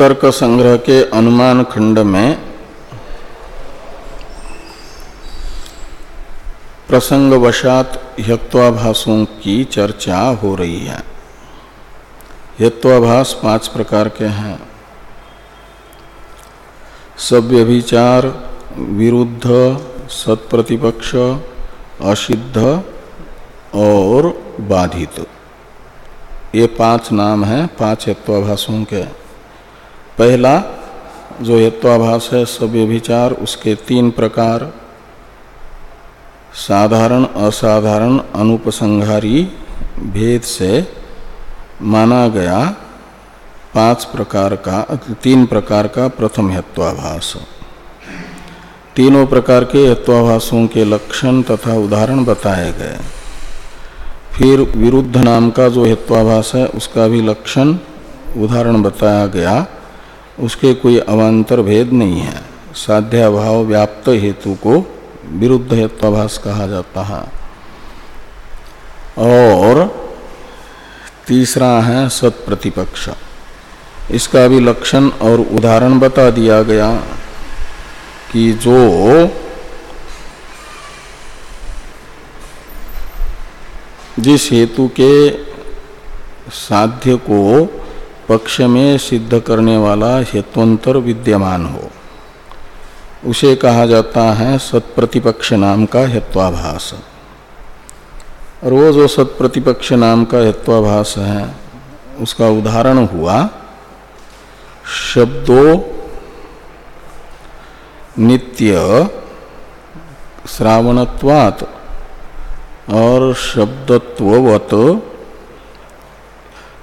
तर्क संग्रह के अनुमान खंड में प्रसंगवशात यत्वाभासों की चर्चा हो रही है। यत्वाभास पाँच प्रकार के हैं। सव्यभिचार, विरुद्ध, सत्प्रतिपक्ष, असिद्ध और बाधित। ये पाँच नाम हैं, पाँच हेत्वाभाषों के। पहला, जो हेत्वाभाष है सव्यभिचार उसके तीन प्रकार। साधारण, असाधारण, अनुपसंहारी, भेद से माना गया पाँच प्रकार का, तीन प्रकार का प्रथम हेत्वाभाष तीनों प्रकार के हेत्वाभाषों के लक्षण तथा उदाहरण बताए गए। फिर विरुद्ध नाम का जो हेत्वाभाष है, उसका भी लक्षण, उदाहरण बताया गया। उसके कोई अवान्तर भेद नहीं है। साध्याभाव व्याप्त हेतु को विरुद्ध हेत्वाभाष कहा जाता है। और तीसरा है सत्प्रतिपक्ष। इसका भी लक्षण और उदाहरण बता दिया गया कि जो जिस हेतु के साध्य को पक्ष में सिद्ध करने वाला हेतुअंतर विद्यमान हो। उसे कहा जाता है सत्प्रतिपक्ष नाम का हेत्वाभास। और वो जो सत्प्रतिपक्ष नाम का हेत्वाभास है। उसका उदाहरण हुआ, शब्दों नित्य श्रावणत्वात् और शब्दत्ववत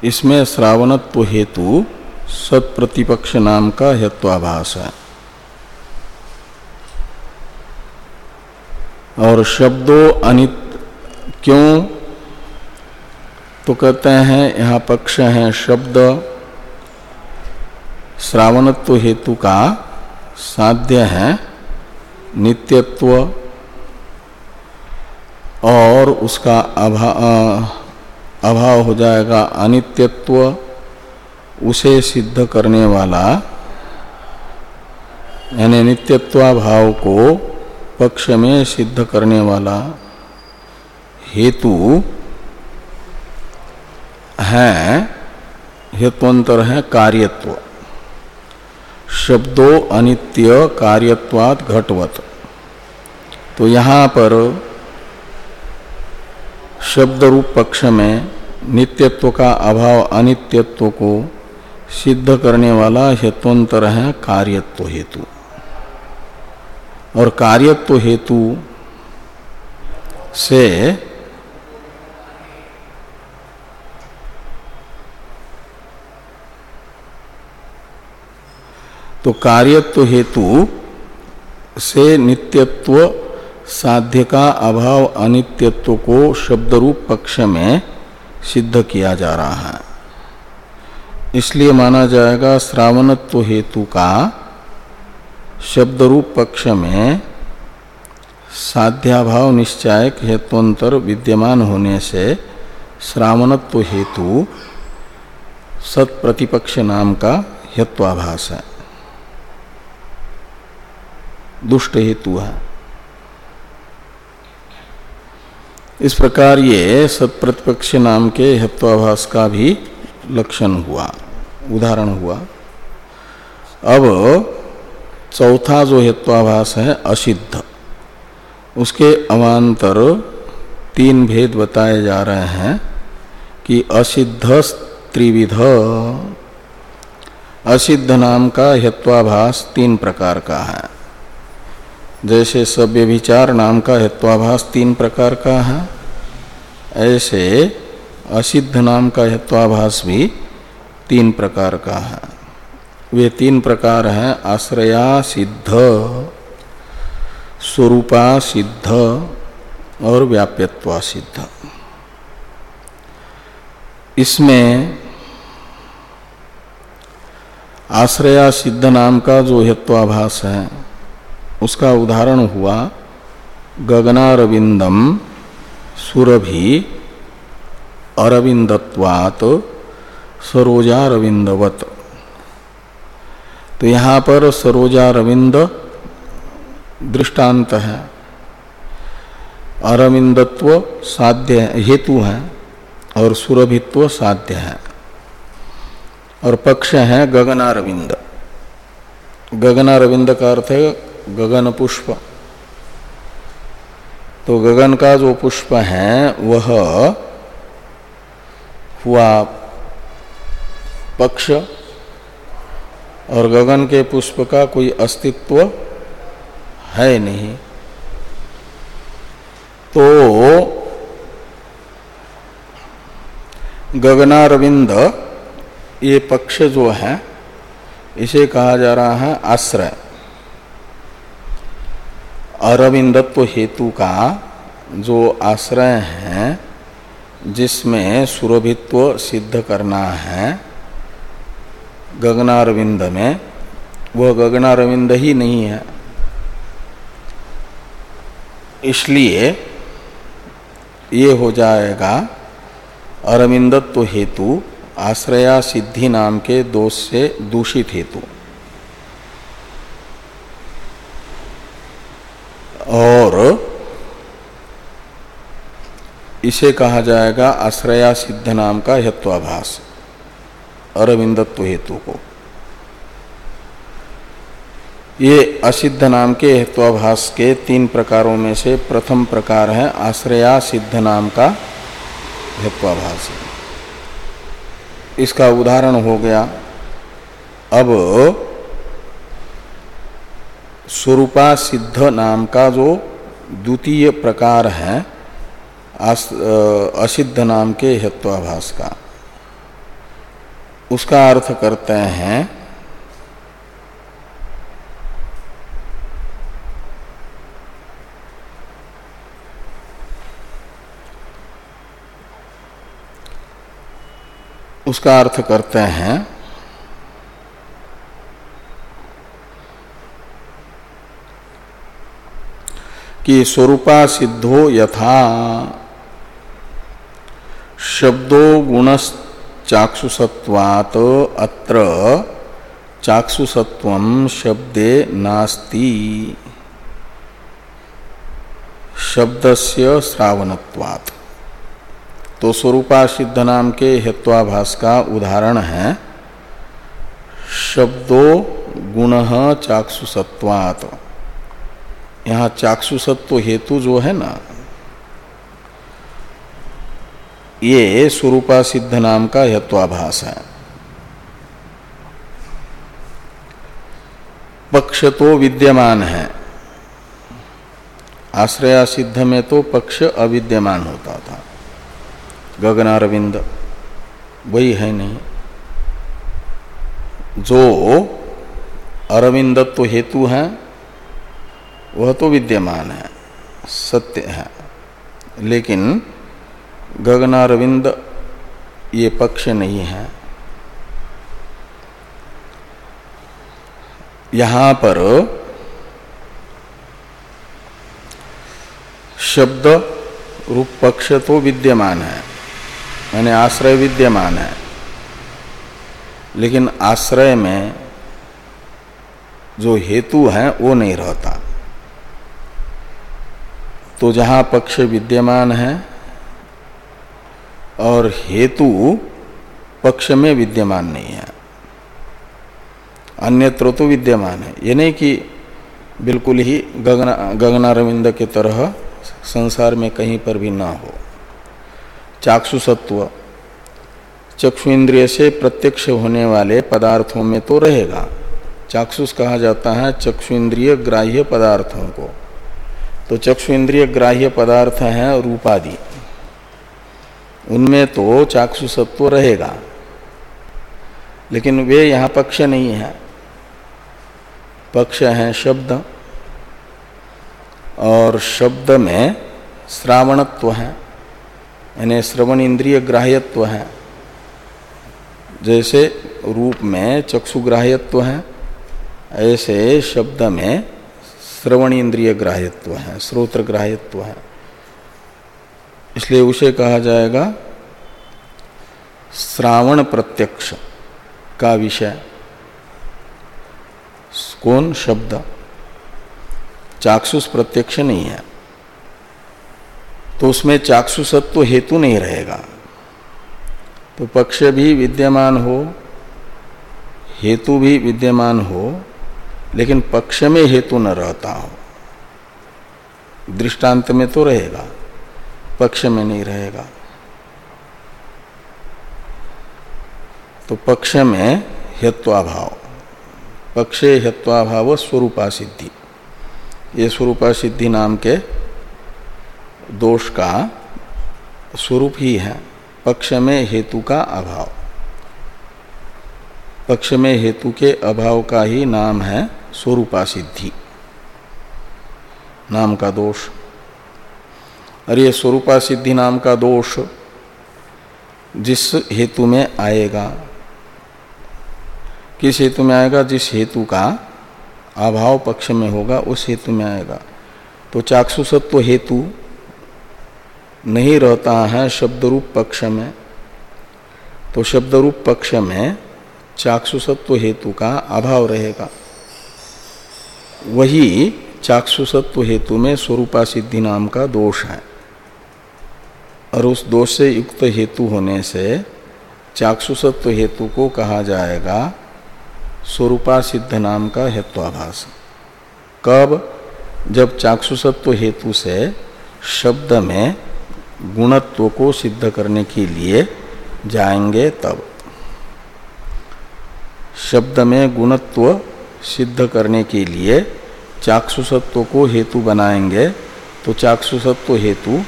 इसमें श्रावणत्व हेतु सत्प्रतिपक्ष नाम का हेत्वाभास है। और शब्दों अनित क्यों? तो कहते हैं यहाँ पक्ष है शब्द श्रावणत्व हेतु का साध्य है नित्यत्व और उसका अभा, अभाव हो जाएगा, अनित्यत्व उसे सिद्ध करने वाला, यानी नित्यत्वाभाव को पक्ष में सिद्ध करने वाला हेतु है, हेतुअंतर है कार्यत्व। शब्दों अनित्य कार्यत्वाद घटवत। तो यहाँ पर शब्द रूप पक्ष में नित्यत्व का अभाव अनित्यत्व को सिद्ध करने वाला हेतुअंतर है कार्यत्व हेतु। और कार्यत्व हेतु से तो कार्यत्व हेतु से नित्यत्व साध्य का अभाव अनित्यत्व को शब्द रूप पक्ष में सिद्ध किया जा रहा है। इसलिए माना जाएगा श्रावणत्व हेतु का शब्द रूप पक्ष में साध्याभाव निश्चायक हेतुअंतर विद्यमान होने से श्रावणत्व हेतु सत्प्रतिपक्ष नाम का हेत्वाभास है। दुष्ट हेतु है। इस प्रकार ये सत्प्रतिपक्ष नाम के हेत्वाभास का भी लक्षण हुआ, उदाहरण हुआ। अब चौथा जो हेत्वाभास है, असिद्ध। उसके अवान्तर तीन भेद बताए जा रहे हैं कि असिद्ध त्रिविध। असिद्ध नाम का हेत्वाभास तीन प्रकार का है। जैसे सभ्य विचार नाम का हेत्वाभास तीन प्रकार का है, ऐसे असिद्ध नाम का हेत्वाभास भी तीन प्रकार का है। वे तीन प्रकार हैं, आश्रया सिद्ध, स्वरूपा सिद्ध और व्याप्यत्वा सिद्ध। इसमें आश्रया सिद्ध नाम का जो हेत्वाभास है उसका उदाहरण हुआ, गगनारविंदम सुरभि अरविंदत्वात सरोजारविंदवत। तो यहाँ पर सरोजारविंद दृष्टांत है। अरविंदत्व साध्य हेतु है, और सुरभित्व साध्य है। और पक्ष है गगनारविंद। गगनारविंद का अर्थ है गगन पुष्प। तो गगन का जो पुष्प है, वह हुआ पक्ष, और गगन के पुष्प का कोई अस्तित्व है नहीं। तो गगनारविंद, ये पक्ष जो है, इसे कहा जा रहा है आश्रय। अरविंदत्व हेतु का जो आश्रय है, जिसमें सुरभित्व सिद्ध करना है, गगनारविंद में, वह गगनारविंद ही नहीं है। इसलिए ये हो जाएगा अरविंदत्व हेतु आश्रया सिद्धि नाम के दोष से दूषित हेतु। और इसे कहा जाएगा आश्रया सिद्ध नाम का हेत्वाभास अरविंदत्व हेतु को। ये असिद्ध नाम के हेत्वाभास के तीन प्रकारों में से प्रथम प्रकार है आश्रया सिद्ध नाम का हेत्वाभास इसका उदाहरण हो गया। अब स्वरूपा सिद्ध नाम का जो द्वितीय प्रकार है असिद्ध नाम के हेत्वाभास का। उसका अर्थ करते हैं, उसका अर्थ करते हैं कि स्वरूपा सिद्धो यथा। शब्दो गुणश्चाक्षुसत्वात् अत्र चाक्षुसत्व शब्दे नास्ति। शब्दस्य श्रावणत्वात्। तो स्वरूपा सिद्ध नाम के हेत्वाभास का उदाहरण है। शब्दो गुण चाक्षुसत्वात्। यहाँ चाक्षुसत्व हेतु जो है ना, ये स्वरूपा सिद्ध नाम का हेत्वाभास है। पक्ष तो विद्यमान है। आश्रया सिद्ध में तो पक्ष अविद्यमान होता था। गगनारविंद वही है नहीं। जो अरविंदत्व तो हेतु है वह तो विद्यमान है, सत्य है। लेकिन गगनारविंद ये पक्ष नहीं है। यहाँ पर शब्द रूप पक्ष तो विद्यमान है, यानी आश्रय विद्यमान है। लेकिन आश्रय में जो हेतु है, वो नहीं रहता। तो जहाँ पक्ष विद्यमान है और हेतु पक्ष में विद्यमान नहीं है। अन्यत्र तो विद्यमान है। ये नहीं कि बिल्कुल ही गगना, गगनारविंद के तरह संसार में कहीं पर भी ना हो। चाक्षुसत्व चक्षु इंद्रिय से प्रत्यक्ष होने वाले पदार्थों में तो रहेगा। चाक्षुष कहा जाता है चक्षु इंद्रिय ग्राह्य पदार्थों को। तो चक्षु इंद्रिय ग्राह्य पदार्थ हैं रूपादि उनमें तो चाक्षुसत्व रहेगा। लेकिन वे यहाँ पक्ष नहीं है। पक्ष है शब्द और शब्द में श्रावणत्व है, यानी श्रवण इंद्रिय ग्राह्यत्व है। जैसे रूप में चक्षुग्राह्यत्व है, ऐसे शब्द में श्रवण इंद्रिय ग्राह्यत्व है श्रोत्र ग्राह्यत्व है। इसलिए उसे कहा जाएगा श्रावण प्रत्यक्ष का विषय। कौन शब्द? चाक्षुष प्रत्यक्ष नहीं है। तो उसमें चाक्षुषत्व हेतु नहीं रहेगा। तो पक्ष भी विद्यमान हो, हेतु भी विद्यमान हो लेकिन पक्ष में हेतु न रहता हो। दृष्टांत में तो रहेगा, पक्ष में नहीं रहेगा। तो पक्ष में हेत्वाभाव, पक्षे हेत्वाभाव स्वरूपा सिद्धि ये स्वरूपा सिद्धि नाम के दोष का स्वरूप ही है, पक्ष में हेतु का अभाव। पक्ष में हेतु के अभाव का ही नाम है स्वरूपा सिद्धि नाम का दोष। और ये स्वरूपा सिद्धि नाम का दोष जिस हेतु में आएगा, किस हेतु में आएगा, जिस हेतु का अभाव पक्ष में होगा, उस हेतु में आएगा। तो चाक्षुसत्व हेतु नहीं रहता है शब्द रूप पक्ष में। तो शब्द रूप पक्ष में चाक्षुसत्व हेतु का अभाव रहेगा। वही चाक्षुसत्व हेतु में स्वरूपा सिद्धि नाम का दोष है। और उस दोष से युक्त हेतु होने से चाक्षुसत्व हेतु को कहा जाएगा स्वरूपा सिद्ध नाम का हेत्वाभास। कब? जब चाक्षुसत्व हेतु से शब्द में गुणत्व को सिद्ध करने के लिए जाएँगे तब। शब्द में गुणत्व सिद्ध करने के लिए चाक्षुसत्व को हेतु बनाएँगे तो चाक्षुसत्व हेतु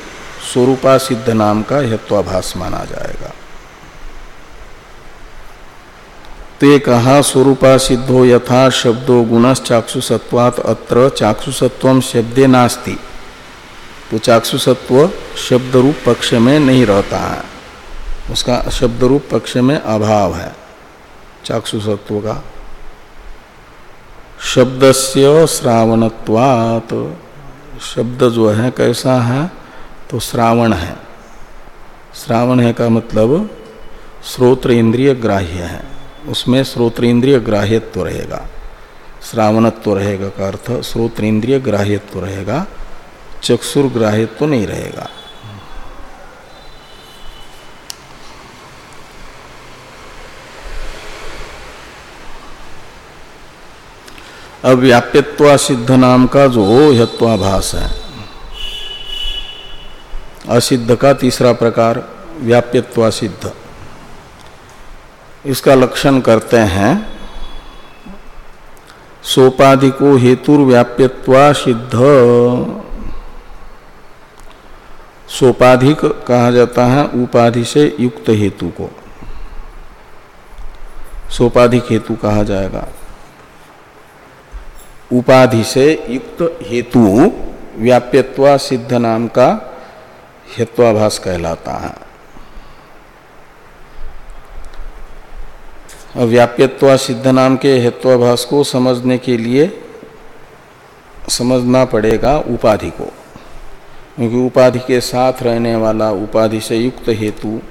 स्वरूपा सिद्ध नाम का हेत्वाभास माना जाएगा। तो ये कहा, स्वरूपा सिद्धो यथा शब्दो गुणश्चाक्षुसत्वात अत्र चाक्षुसत्व शब्दे नास्ति। तो चाक्षुसत्व शब्द रूप पक्ष में नहीं रहता है। उसका शब्द रूप पक्ष में अभाव है चाक्षुसत्व का। शब्द से श्रावणत्वात। शब्द जो है, कैसा है तो श्रावण है। श्रावण है का मतलब श्रोत्र इंद्रिय ग्राह्य है। उसमें श्रोत्र इंद्रिय ग्राह्यत्व रहेगा। श्रावणत्व रहेगा का अर्थ श्रोत्र इंद्रिय ग्राह्यत्व रहेगा। चक्षुर ग्राह्यत्व तो नहीं रहेगा। अब व्याप्यत्वा सिद्ध नाम का जो हत्वाभास है। असिद्ध का तीसरा प्रकार व्याप्यत्वा सिद्ध इसका लक्षण करते हैं, सोपाधिको हेतुर्व्याप्यत्वा सिद्ध सोपाधिक कहा जाता है, उपाधि से युक्त हेतु को। सोपाधिक हेतु कहा जाएगा। उपाधि से युक्त हेतु व्याप्यत्वा सिद्ध नाम का हेत्वाभास कहलाता है। व्याप्यत्वा सिद्ध नाम के हेत्वाभास को समझने के लिए समझना पड़ेगा उपाधि को। क्योंकि उपाधि के साथ रहने वाला उपाधि से युक्त हेतु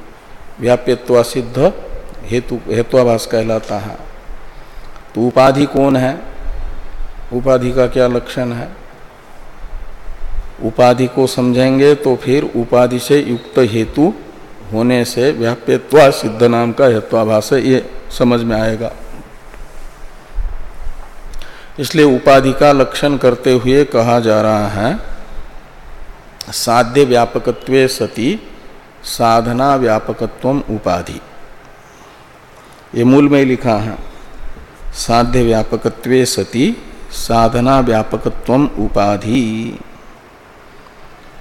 व्याप्यत्वा सिद्ध हेतु हेत्वाभास कहलाता है। तो उपाधि कौन है? उपाधि का क्या लक्षण है? उपाधि को समझेंगे तो फिर उपाधि से युक्त हेतु होने से व्याप्यत्वा सिद्ध नाम का हेत्वाभास ये समझ में आएगा। इसलिए उपाधि का लक्षण करते हुए कहा जा रहा है, साध्य व्यापकत्व सती, साधना व्यापकत्व उपाधि। ये मूल में लिखा है, साध्य व्यापकत्व सति साधना व्यापकत्व उपाधि।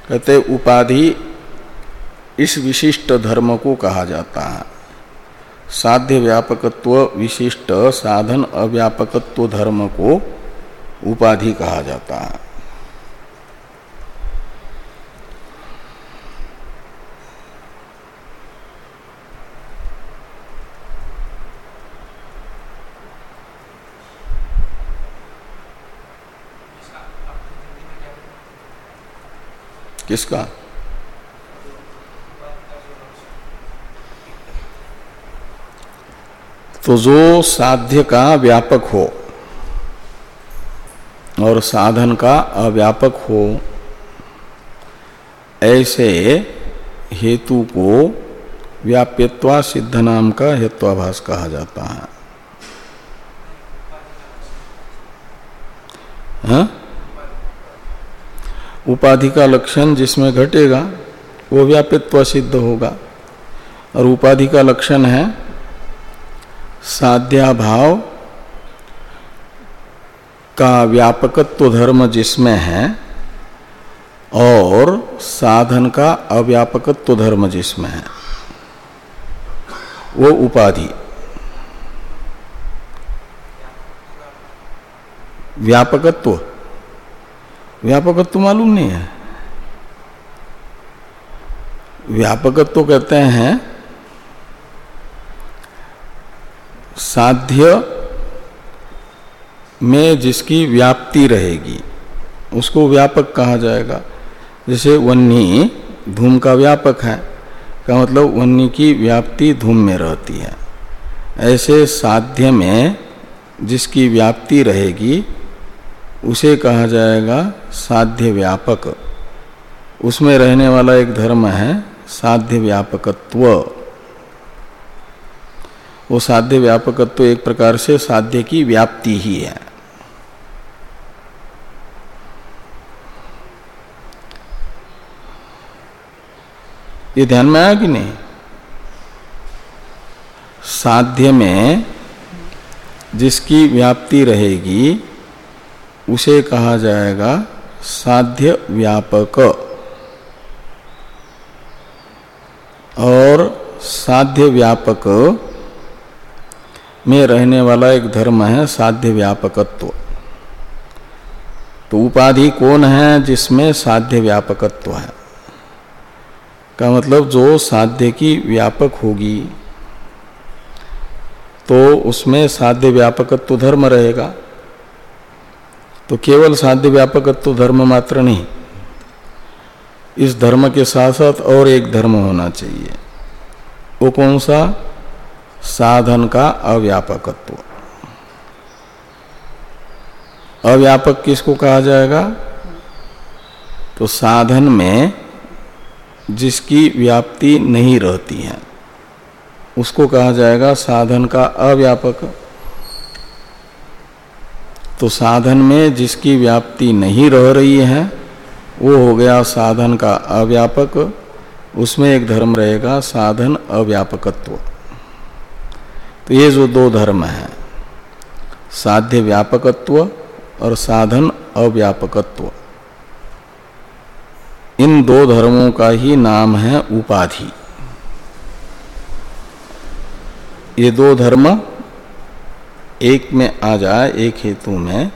कहते उपाधि इस विशिष्ट धर्म को कहा जाता है। साध्य व्यापकत्व विशिष्ट साधन अव्यापकत्व धर्म को उपाधि कहा जाता है। किसका तो जो साध्य का व्यापक हो और साधन का अव्यापक हो, ऐसे हेतु को व्याप्यत्वा सिद्ध नाम का हेत्वाभास कहा जाता है हा? उपाधि का लक्षण जिसमें घटेगा, वो व्यापित्व सिद्ध होगा। और उपाधि का लक्षण है, साध्याभाव का व्यापकत्व धर्म जिसमें है, और साधन का अव्यापकत्व धर्म जिसमें है। वो उपाधि। व्यापकत्व। व्यापकत्व मालूम नहीं है। व्यापकत्व कहते हैं, साध्य में जिसकी व्याप्ति रहेगी, उसको व्यापक कहा जाएगा। जैसे वन्नी धूम का व्यापक है, का मतलब वन्नी की व्याप्ति धूम में रहती है। ऐसे साध्य में जिसकी व्याप्ति रहेगी उसे कहा जाएगा साध्य व्यापक उसमें रहने वाला एक धर्म है साध्य व्यापकत्व वो साध्य व्यापकत्व एक प्रकार से साध्य की व्याप्ति ही है। ये ध्यान में आया कि नहीं? साध्य में जिसकी व्याप्ति रहेगी उसे कहा जाएगा साध्य व्यापक। और साध्य व्यापक में रहने वाला एक धर्म है साध्य व्यापकत्व। तो उपाधि कौन है जिसमें साध्य व्यापकत्व है? का मतलब जो साध्य की व्यापक होगी तो उसमें साध्य व्यापकत्व धर्म रहेगा। तो केवल साध्य व्यापकत्व धर्म मात्र नहीं। इस धर्म के साथ साथ और एक धर्म होना चाहिए। वो कौन सा? साधन का अव्यापकत्व। अव्यापक किसको कहा जाएगा? तो साधन में जिसकी व्याप्ति नहीं रहती है, उसको कहा जाएगा साधन का अव्यापक। तो साधन में जिसकी व्याप्ति नहीं रह रही है, वो हो गया साधन का अव्यापक। उसमें एक धर्म रहेगा साधन अव्यापकत्व। तो ये जो दो धर्म है, साध्य व्यापकत्व और साधन अव्यापकत्व, इन दो धर्मों का ही नाम है उपाधि। ये दो धर्म एक में आ जाए, एक हेतु में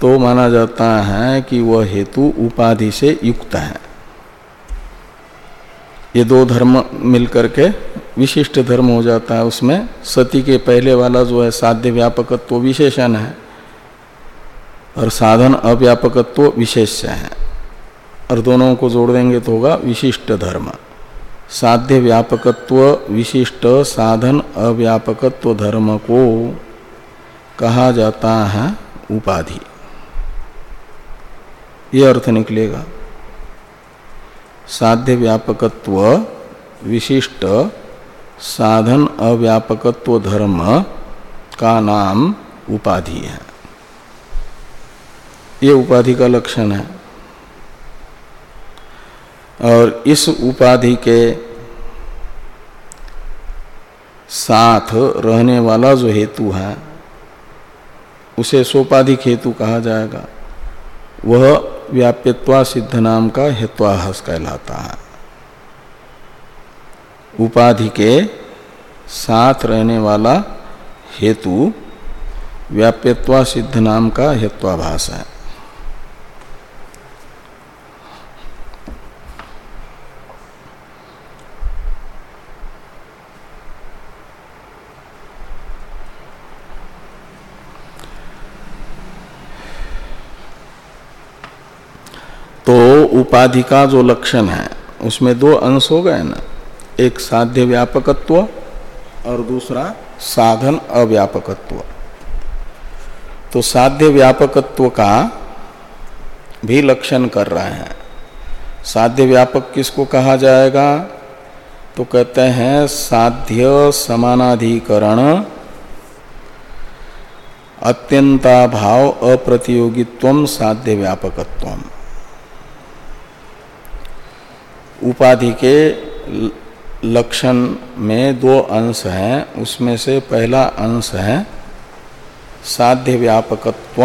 तो माना जाता है कि वह हेतु उपाधि से युक्त है। ये दो धर्म मिलकर के विशिष्ट धर्म हो जाता है उसमें। सती के पहले वाला जो है, साध्य व्यापकत्व विशेषण है, और साधन अव्यापकत्व विशेष है। और दोनों को जोड़ देंगे तो होगा विशिष्ट धर्म। साध्य व्यापकत्व विशिष्ट साधन अव्यापकत्व धर्म को कहा जाता है उपाधि। ये अर्थ निकलेगा। साध्य व्यापकत्व विशिष्ट साधन अव्यापकत्व धर्म का नाम उपाधि है। ये उपाधि का लक्षण है। और इस उपाधि के साथ रहने वाला जो हेतु है उसे सोपाधिक हेतु कहा जाएगा। वह व्याप्यत्वा सिद्ध नाम का हेत्वाहस कहलाता है। उपाधि के साथ रहने वाला हेतु व्याप्यत्वा सिद्ध नाम का हेत्वाभास है। तो उपाधि का जो लक्षण है, उसमें दो अंश हो गए ना। एक साध्य व्यापकत्व और दूसरा साधन अव्यापकत्व। तो साध्य व्यापकत्व का भी लक्षण कर रहे हैं। साध्य व्यापक किसको कहा जाएगा? तो कहते हैं साध्य समानाधिकरण अत्यंताभाव अप्रतियोगित्व साध्य व्यापकत्व उपाधि के लक्षण में दो अंश हैं, उसमें से पहला अंश है साध्य व्यापकत्व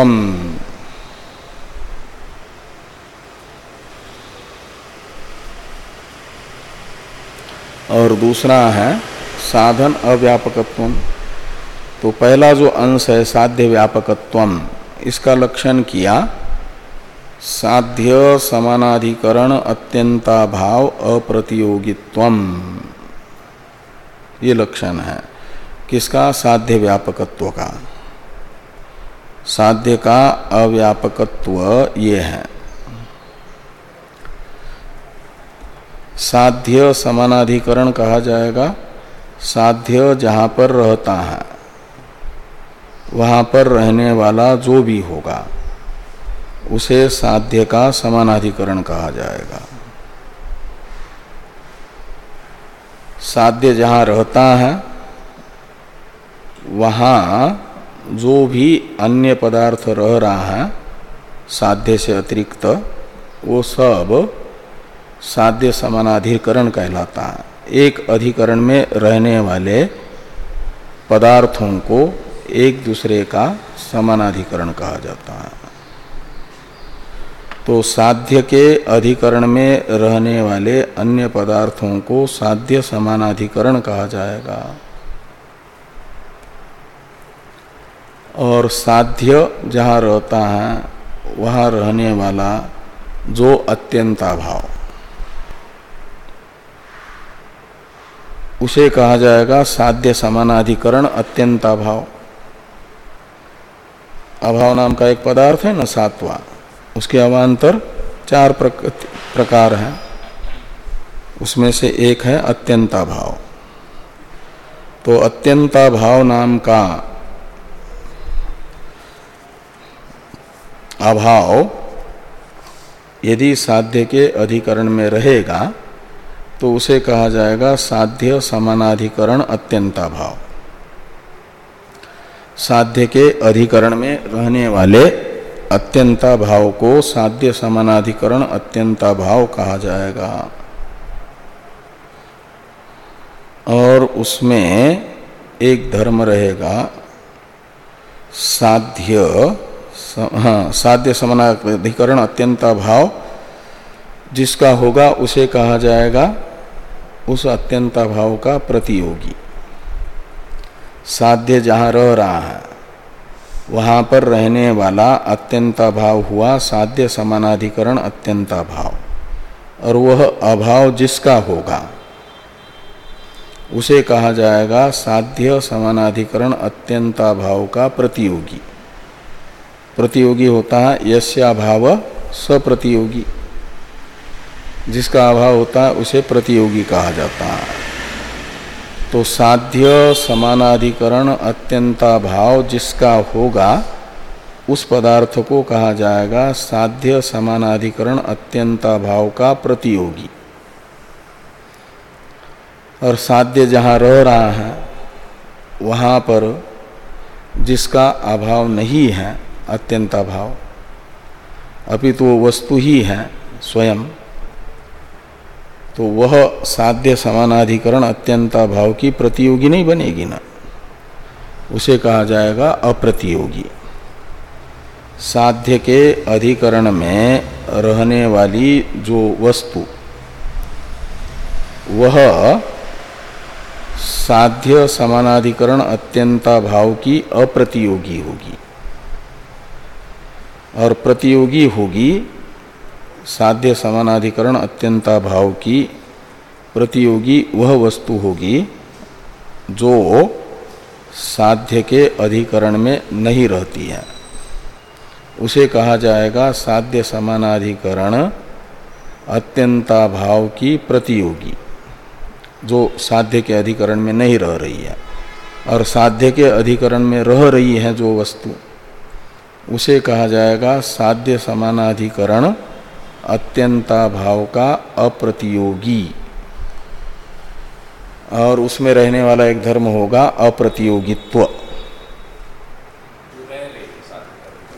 और दूसरा है साधन अव्यापकत्व तो पहला जो अंश है साध्य व्यापकत्व इसका लक्षण किया साध्य समानाधिकरण अत्यंताभाव अप्रतियोगित्व ये लक्षण है। किसका? साध्य व्यापकत्व का। साध्य का अव्यापकत्व ये है। साध्य समानाधिकरण कहा जाएगा। साध्य जहाँ पर रहता है, वहाँ पर रहने वाला जो भी होगा। उसे साध्य का समानाधिकरण कहा जाएगा। साध्य जहाँ रहता है, वहाँ जो भी अन्य पदार्थ रह रहा है, साध्य से अतिरिक्त, वो सब साध्य समानाधिकरण कहलाता है। एक अधिकरण में रहने वाले पदार्थों को एक दूसरे का समानाधिकरण कहा जाता है। तो साध्य के अधिकरण में रहने वाले अन्य पदार्थों को साध्य समानाधिकरण कहा जाएगा। और साध्य जहाँ रहता है, वहाँ रहने वाला जो अत्यंताभाव। उसे कहा जाएगा साध्य समानाधिकरण अत्यंत अभाव अभाव नाम का एक पदार्थ है न सातवा। उसके अवान्तर चार प्रकार हैं। उसमें से एक है अत्यंताभाव तो अत्यंताभाव नाम का अभाव यदि साध्य के अधिकरण में रहेगा तो उसे कहा जाएगा साध्य समानाधिकरण अत्यंता भाव। साध्य के अधिकरण में रहने वाले अत्यंता भाव को साध्य समानाधिकरण अत्यंता भाव कहा जाएगा। और उसमें एक धर्म रहेगा, साध्य हाँ साध्य समानाधिकरण अत्यंता भाव जिसका होगा उसे कहा जाएगा उस अत्यंता भाव का प्रतियोगी। साध्य जहाँ रह रहा है वहाँ पर रहने वाला अत्यंता भाव हुआ, साध्य समानाधिकरण अत्यंता भाव और वह अभाव जिसका होगा, उसे कहा जाएगा साध्य समानाधिकरण अत्यंता भाव का प्रतियोगी। प्रतियोगी होता है यश्या भाव सप्रतियोगी। जिसका अभाव होता है, उसे प्रतियोगी कहा जाता है। तो साध्य समानाधिकरण अत्यंता भाव जिसका होगा, उस पदार्थ को कहा जाएगा, साध्य समानाधिकरण अत्यंता भाव का प्रतियोगी। और साध्य जहाँ रह रहा है, वहाँ पर जिसका अभाव नहीं है अत्यंता भाव अभी तो वस्तु ही है, स्वयं। तो वह साध्य समानाधिकरण अत्यंता भाव की प्रतियोगी नहीं बनेगी ना। उसे कहा जाएगा अप्रतियोगी। साध्य के अधिकरण में रहने वाली जो वस्तु, वह साध्य समानाधिकरण अत्यंता भाव की अप्रतियोगी होगी। और प्रतियोगी होगी साध्य समानाधिकरण अत्यंता भाव की प्रतियोगी वह वस्तु होगी जो साध्य के अधिकरण में नहीं रहती है। उसे कहा जाएगा साध्य समानाधिकरण अत्यंता भाव की प्रतियोगी, जो साध्य के अधिकरण में नहीं रह रही है और साध्य के अधिकरण में रह रही है जो वस्तु। उसे कहा जाएगा साध्य समानाधिकरण अत्यंता भाव का अप्रतियोगी। और उसमें रहने वाला एक धर्म होगा अप्रतियोगित्व।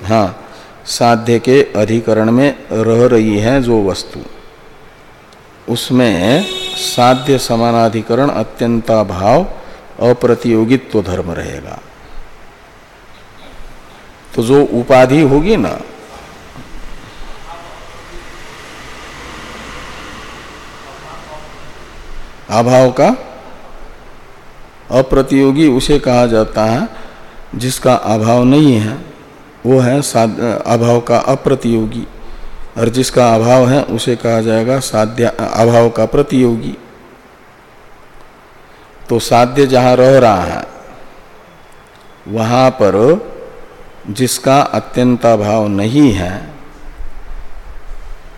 हाँ साध्य के अधिकरण में रह रही है जो वस्तु। उसमें साध्य समानाधिकरण अत्यंता भाव अप्रतियोगित्व धर्म रहेगा। तो जो उपाधि होगी ना अभाव का अप्रतियोगी उसे कहा जाता है, जिसका अभाव नहीं है, वो है अभाव का अप्रतियोगी। और जिसका अभाव है, उसे कहा जाएगा साध्य, अभाव का प्रतियोगी। तो साध्य जहाँ रह रहा है, वहाँ पर जिसका अत्यंताभाव नहीं है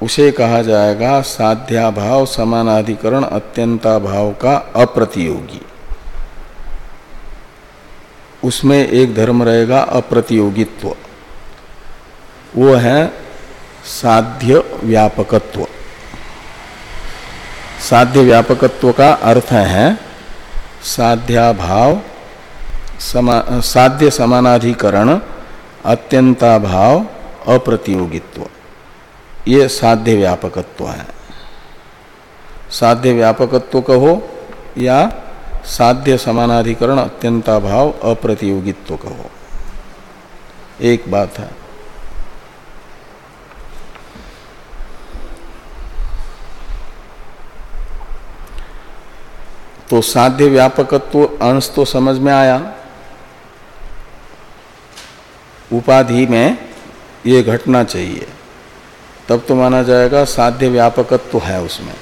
उसे कहा जाएगा साध्याभाव समानाधिकरण अत्यंताभाव का अप्रतियोगी। उसमें एक धर्म रहेगा अप्रतियोगित्व। वो है साध्य व्यापकत्व। साध्य व्यापकत्व का अर्थ है साध्याभाव समा, साध्य समानाधिकरण अत्यंताभाव अप्रतियोगित्व। ये साध्य व्यापकत्व है। साध्य व्यापकत्व कहो या साध्य समानाधिकरण अत्यंताभाव अप्रतियोगित्व कहो। एक बात है। तो साध्य व्यापकत्व अंश तो समझ में आया। उपाधि में ये घटना चाहिए। तब तो माना जाएगा साध्य व्यापकत्व है उसमें।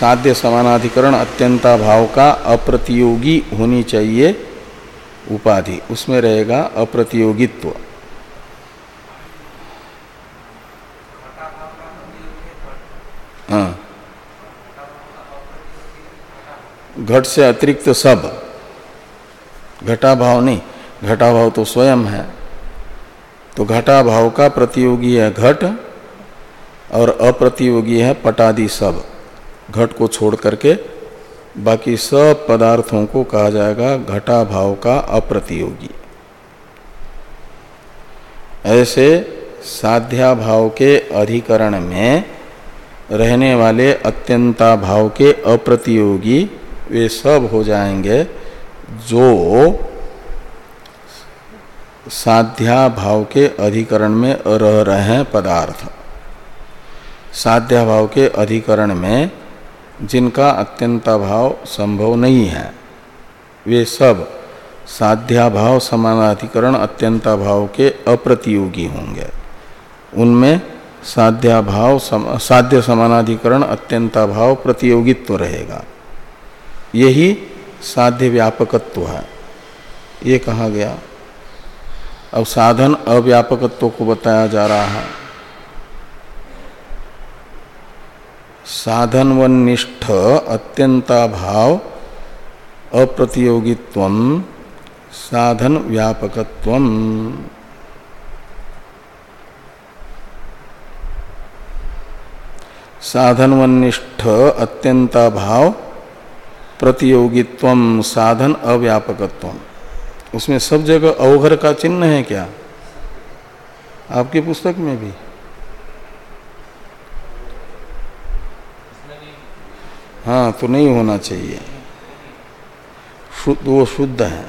साध्य समानाधिकरण अत्यंता भाव का अप्रतियोगी होनी चाहिए उपाधि। उसमें रहेगा अप्रतियोगित्व। हाँ। घट से अतिरिक्त सब। घटा भाव नहीं। घटा भाव तो स्वयं है। तो घटा भाव का प्रतियोगी है घट। और अप्रतियोगी है पटादि सब। घट को छोड़ करके बाकी सब पदार्थों को कहा जाएगा घटा भाव का अप्रतियोगी। ऐसे साध्या भाव के अधिकरण में रहने वाले अत्यंता भाव के अप्रतियोगी वे सब हो जाएँगे जो साध्या भाव के अधिकरण में रह रहे हैं पदार्थ। साध्या भाव के अधिकरण में जिनका अत्यंता भाव संभव नहीं है वे सब साध्या भाव समानाधिकरण अत्यंता भाव के अप्रतियोगी होंगे। उनमें साध्या भाव सम, साध्य समानाधिकरण अत्यंता भाव प्रतियोगित्व रहेगा। यही साध्य व्यापकत्व है। ये कहा गया। अब साधन अव्यापकत्व को बताया जा रहा है। साधन व निष्ठ अत्यंता भाव अप्रतियोगित्व साधन व्यापकत्व साधन व निष्ठ अत्यंता भाव प्रतियोगित्व साधन अव्यापकत्व उसमें सब जगह अवघर का चिन्ह है क्या? आपकी पुस्तक में भी। हाँ तो नहीं होना चाहिए। शुद्ध, वो शुद्ध है।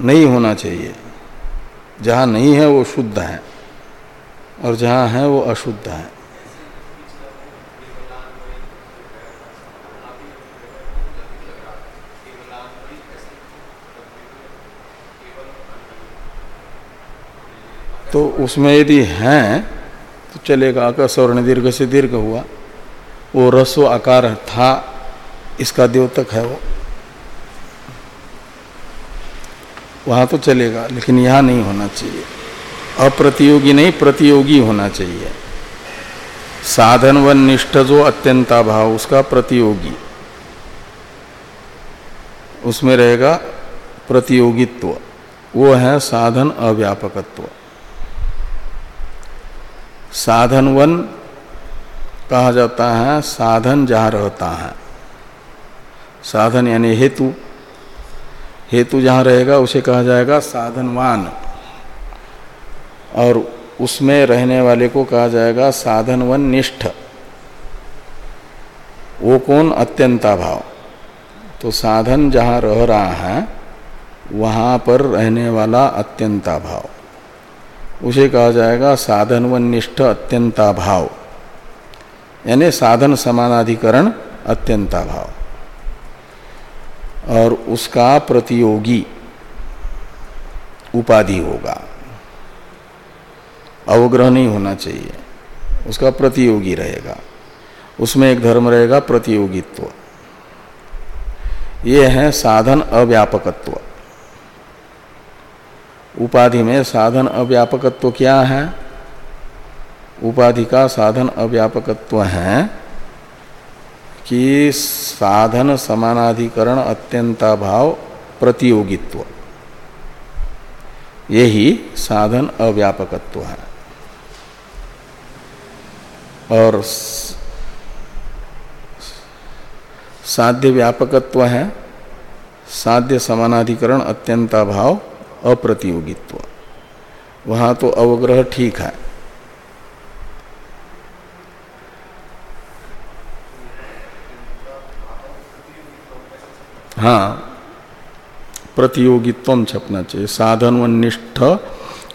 नहीं होना चाहिए। जहाँ नहीं है, वो शुद्ध है। और जहाँ है, वो अशुद्ध है। तो उसमें यदि हैं तो चलेगा अकस्वर्ण दीर्घ से दीर्घ हुआ। वो रसो आकार था, इसका द्योतक है वो। वहाँ तो चलेगा, लेकिन यहाँ नहीं होना चाहिए। अप्रतियोगी नहीं, प्रतियोगी होना चाहिए। साधन व निष्ठ जो अत्यंता भाव उसका प्रतियोगी। उसमें रहेगा प्रतियोगित्व। वो है साधन अव्यापकत्व। साधन वन कहा जाता है, साधन जहाँ रहता है। साधन यानी हेतु। हेतु जहाँ रहेगा, उसे कहा जाएगा साधनवान। और उसमें रहने वाले को कहा जाएगा साधनवन निष्ठ। वो कौन? अत्यंता भाव। तो साधन जहाँ रह रहा है, वहाँ पर रहने वाला अत्यंता भाव। उसे कहा जाएगा साधनवन निष्ठ अत्यंता भाव। यानी साधन समानाधिकरण अत्यंता भाव। और उसका प्रतियोगी उपाधि होगा। अवग्रह नहीं होना चाहिए। उसका प्रतियोगी रहेगा। उसमें एक धर्म रहेगा प्रतियोगित्व। ये है साधन अव्यापकत्व। उपाधि में साधन अव्यापकत्व क्या है? उपाधि का साधन अव्यापकत्व है कि साधन समानाधिकरण अत्यंता भाव प्रतियोगित्व। यही साधन अव्यापकत्व है। और साध्य व्यापकत्व है, साध्य समानाधिकरण अत्यंता भाव अप्रतियोगित्व। वहाँ तो अवग्रह ठीक है। हाँ प्रतियोगित्व छपना चाहिए। साधन व निष्ठ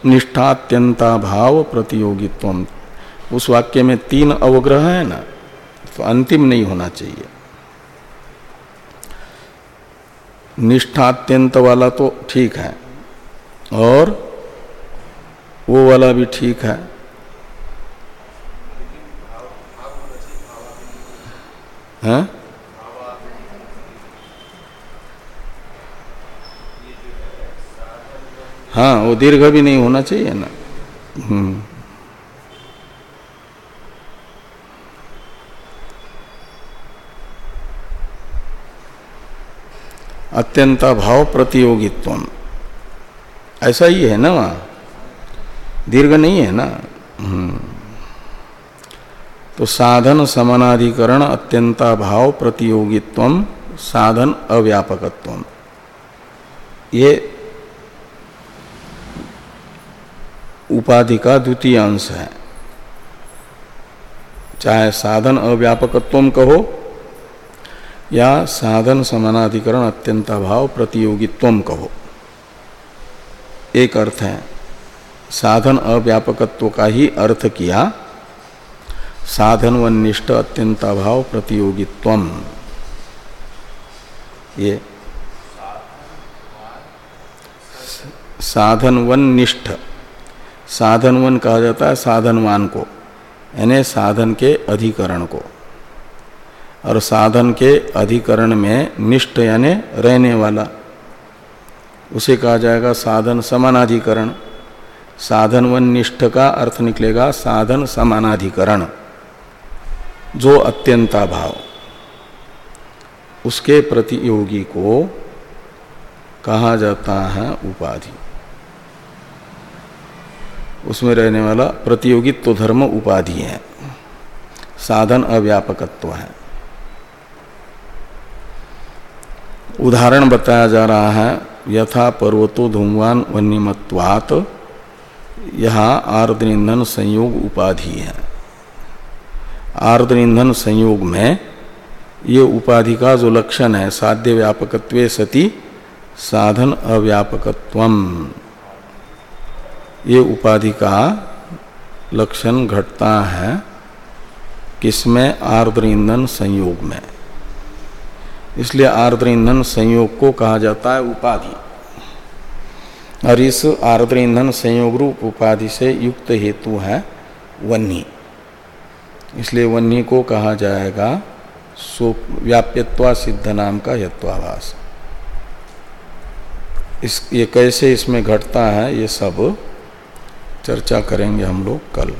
निष्ठात्यंता भाव प्रतियोगित्व। उस वाक्य में तीन अवग्रह है ना तो अंतिम नहीं होना चाहिए। निष्ठात्यंत वाला तो ठीक है, और वो वाला भी ठीक है। हाँ हाँ वो दीर्घ भी नहीं होना चाहिए ना। हम्म। अत्यंता भाव प्रतियोगित्व ऐसा ही है ना दीर्घ नहीं है ना। हम्म। तो साधन समानाधिकरण अत्यंता भाव प्रतियोगित्व साधन अव्यापकत्व ये उपाधि का द्वितीय अंश है। चाहे साधन अव्यापकत्व कहो, या साधन समानाधिकरण अत्यंता भाव प्रतियोगित्व कहो। एक अर्थ है, साधन अव्यापकत्व का ही अर्थ किया, साधन व निष्ठ अत्यंता भाव प्रतियोगित्व। ये साधन वन निष्ठ। साधनवन कहा जाता है साधनवान को, यानी साधन के अधिकरण को। और साधन के अधिकरण में निष्ठ यानी रहने वाला, उसे कहा जाएगा साधन समानाधिकरण। साधन वन निष्ठ का अर्थ निकलेगा साधन समानाधिकरण, जो अत्यंता भाव उसके प्रतियोगी को कहा जाता है उपाधि। उसमें रहने वाला प्रतियोगित्व धर्म उपाधि है। साधन अव्यापकत्व है। उदाहरण बताया जा रहा है, यथा पर्वतो धूमवान वन्यमत्वात, यहाँ आर्द्र ईंधन संयोग उपाधि है। आर्द्र ईंधन संयोग में ये उपाधि का जो लक्षण है, साध्य व्यापकत्व सती साधन अव्यापकत्वम। ये उपाधि का लक्षण घटता है, किसमें? आर्द्र ईंधन संयोग में। इसलिए आर्द्र ईंधन संयोग को कहा जाता है उपाधि। और इस आर्द्र ईंधन संयोग रूप उपाधि से युक्त हेतु है वन्नी इसलिए वन्नी को कहा जाएगा व्याप्यत्वा सिद्ध नाम का यत्वाभास। इस, ये कैसे इसमें घटता है, ये सब चर्चा करेंगे हम लोग कल।